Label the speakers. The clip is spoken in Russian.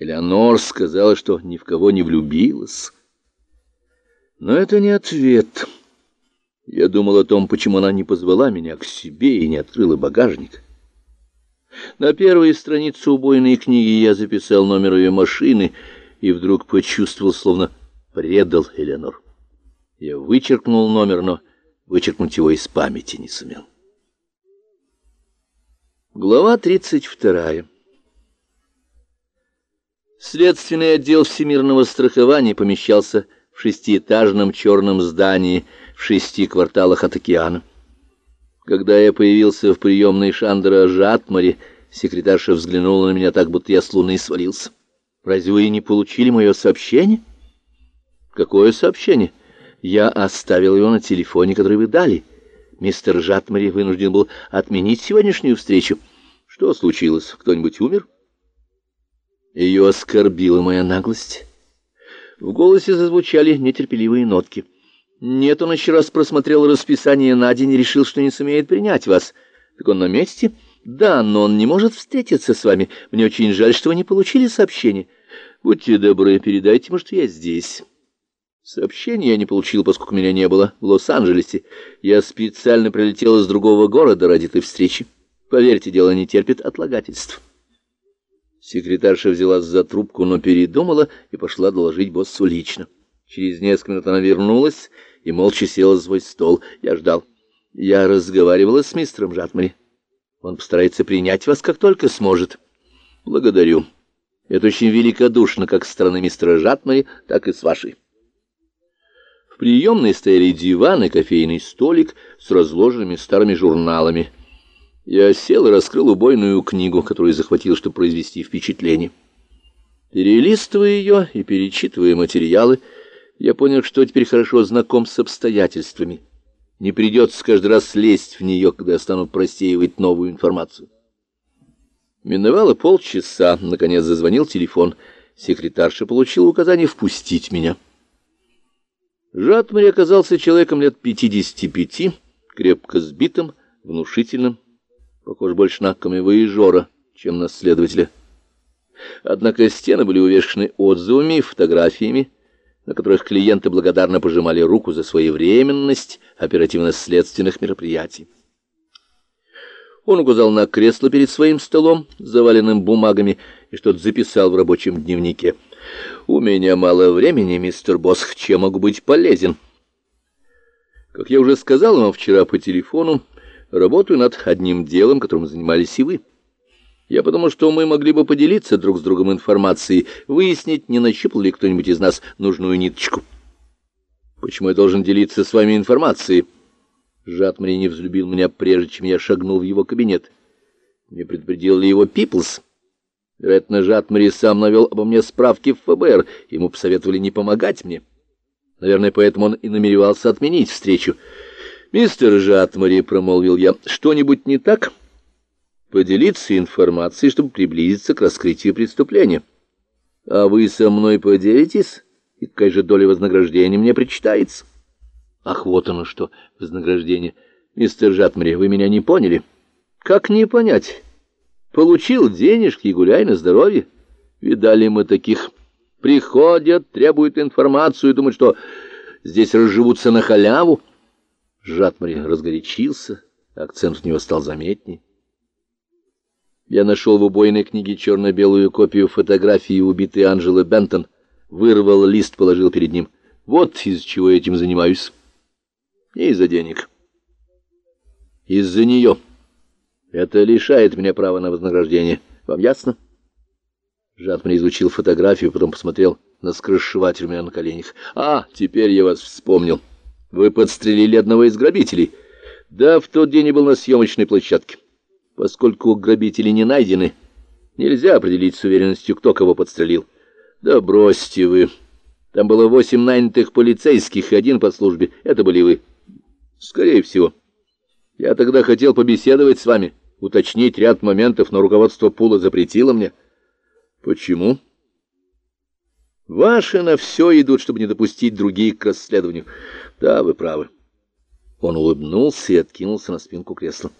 Speaker 1: Элеонор сказала, что ни в кого не влюбилась. Но это не ответ. Я думал о том, почему она не позвала меня к себе и не открыла багажник. На первой странице убойной книги я записал номер ее машины и вдруг почувствовал, словно предал Элеонор. Я вычеркнул номер, но вычеркнуть его из памяти не сумел. Глава тридцать вторая. Следственный отдел всемирного страхования помещался в шестиэтажном черном здании в шести кварталах от океана. Когда я появился в приемной Шандера Жатмари, секретарша взглянула на меня так, будто я с луны свалился. «Разве вы не получили мое сообщение?» «Какое сообщение?» «Я оставил его на телефоне, который вы дали. Мистер Жатмари вынужден был отменить сегодняшнюю встречу. Что случилось? Кто-нибудь умер?» Ее оскорбила моя наглость. В голосе зазвучали нетерпеливые нотки. Нет, он еще раз просмотрел расписание на день и решил, что не сумеет принять вас. Так он на месте? Да, но он не может встретиться с вами. Мне очень жаль, что вы не получили сообщение. Будьте добры, передайте ему, что я здесь. Сообщения я не получил, поскольку меня не было в Лос-Анджелесе. Я специально прилетел из другого города ради этой встречи. Поверьте, дело не терпит отлагательств. Секретарша взялась за трубку, но передумала и пошла доложить боссу лично. Через несколько минут она вернулась и молча села за свой стол. Я ждал. Я разговаривала с мистером Жатмари. Он постарается принять вас, как только сможет. Благодарю. Это очень великодушно как с стороны мистера Жатмари, так и с вашей. В приемной стояли диван и кофейный столик с разложенными старыми журналами — я сел и раскрыл убойную книгу, которую захватил, чтобы произвести впечатление. Перелистывая ее и перечитывая материалы, я понял, что теперь хорошо знаком с обстоятельствами. Не придется каждый раз лезть в нее, когда я стану просеивать новую информацию. Миновало полчаса, наконец зазвонил телефон. Секретарша получила указание впустить меня. Жатмари оказался человеком лет пятидесяти пяти, крепко сбитым, внушительным, похож больше на камевоежора, чем на следователя. Однако стены были увешаны отзывами и фотографиями, на которых клиенты благодарно пожимали руку за своевременность оперативно-следственных мероприятий. Он указал на кресло перед своим столом, заваленным бумагами, и что-то записал в рабочем дневнике. «У меня мало времени, мистер Босх, чем могу быть полезен?» Как я уже сказал вам вчера по телефону, Работаю над одним делом, которым занимались и вы. Я подумал, что мы могли бы поделиться друг с другом информацией, выяснить, не нащупал ли кто-нибудь из нас нужную ниточку. Почему я должен делиться с вами информацией? Жатмари не взлюбил меня, прежде чем я шагнул в его кабинет. Не предупредил ли его Пиплс? Вероятно, Жатмари сам навел обо мне справки в ФБР. Ему посоветовали не помогать мне. Наверное, поэтому он и намеревался отменить встречу. «Мистер Жатмари», — промолвил я, — «что-нибудь не так?» «Поделиться информацией, чтобы приблизиться к раскрытию преступления». «А вы со мной поделитесь? И какая же доля вознаграждения мне причитается?» «Ах, вот оно что, вознаграждение. Мистер Жатмари, вы меня не поняли?» «Как не понять? Получил денежки и гуляй на здоровье. Видали мы таких. Приходят, требуют информацию и думают, что здесь разживутся на халяву». Жатмари разгорячился, акцент у него стал заметнее. Я нашел в убойной книге черно-белую копию фотографии убитой Анжелы Бентон, вырвал лист, положил перед ним. Вот из чего я этим занимаюсь. Не из-за денег. Из-за нее. Это лишает меня права на вознаграждение. Вам ясно? Жатмари изучил фотографию, потом посмотрел на скрышеватель у меня на коленях. А, теперь я вас вспомнил. Вы подстрелили одного из грабителей. Да, в тот день я был на съемочной площадке. Поскольку грабители не найдены, нельзя определить с уверенностью, кто кого подстрелил. Да бросьте вы. Там было восемь нанятых полицейских и один по службе. Это были вы. Скорее всего. Я тогда хотел побеседовать с вами, уточнить ряд моментов, но руководство Пула запретило мне. Почему? Ваши на все идут, чтобы не допустить других к расследованию. Да, вы правы. Он улыбнулся и откинулся на спинку кресла.